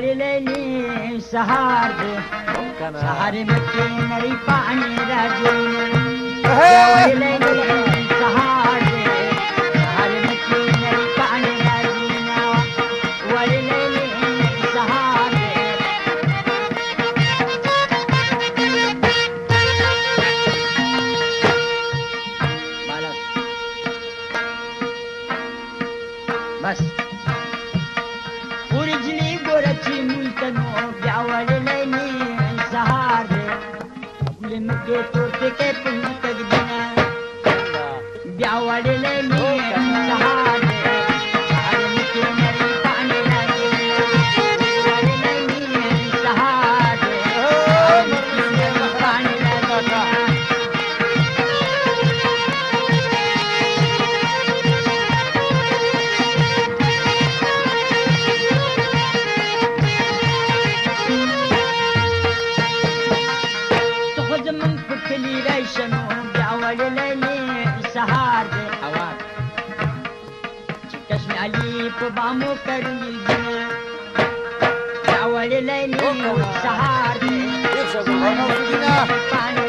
لیلې سهار دی سهار مکې نری پانی راځي وړې لیلې سهار دی بالغ بس ಬ್ಯಾವಡಿಲೆ ನೀ په بامو کړي بیا وړلې سهار دی پانی راځي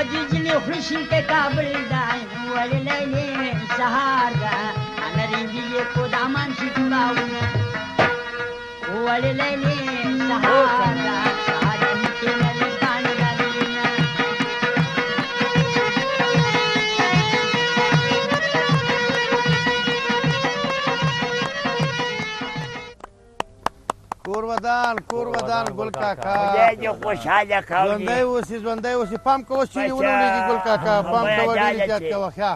وججني خوشي کے کابل دای وللې سهار دا انري دي کو دامن شي ودان کور ودان ګل کاکا خدای دې خوشحاله ژوندی کړي اوسې ژوندی اوسې پام کوه چې لګي ګل کاکا پام کوه ډېر چې- کوه ښه